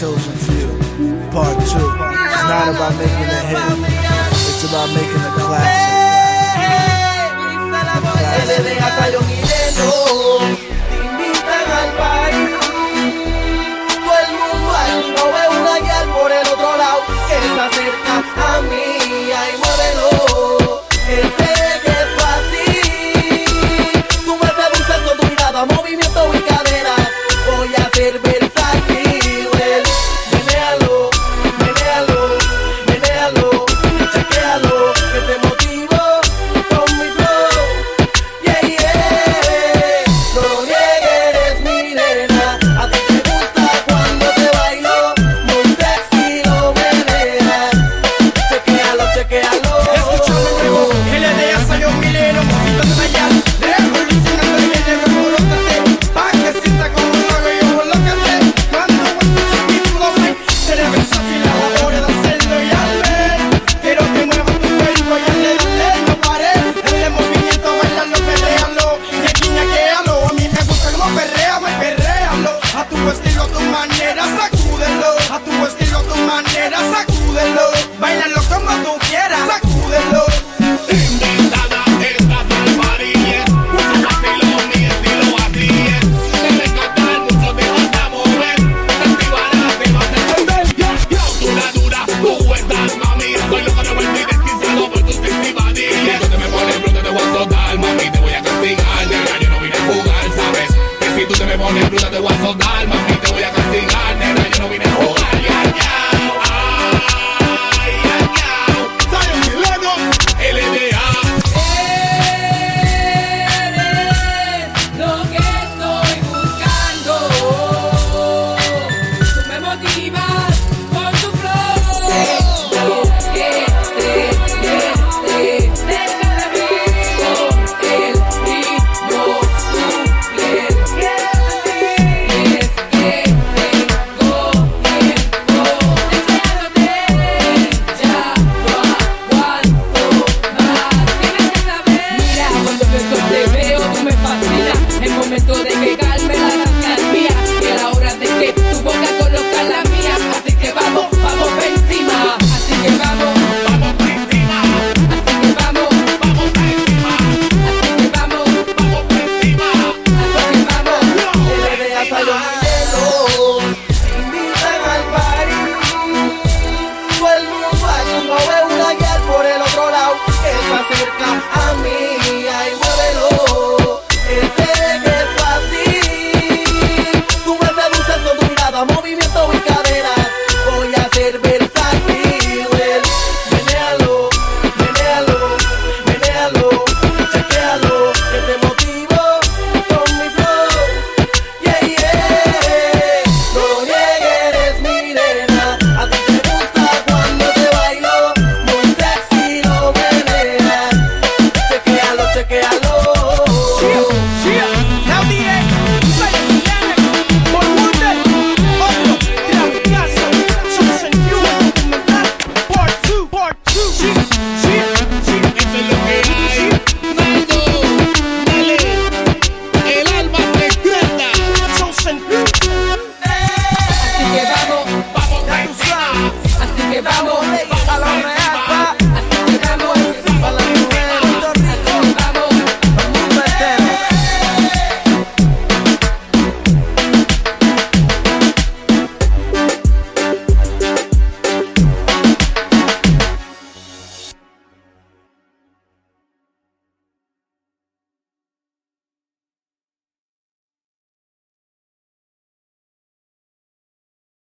chosen few. Part two. It's not about making a hit. It's about making a classic. y te voy a castigar, nena, yo no vine a Te veo tú me fascina, el momento de llegarme la alcanza al mía Y a la hora de que tuvo que colocar la mía. Así que vamos, vamos para encima. Así que vamos, vamos para encima. Así que vamos, vamos para encima. Así que vamos, vamos para encima. El bebé hasta los Invitan al parís. Vuelvo a un agua y al por el otro lado. Es más cerca a mí.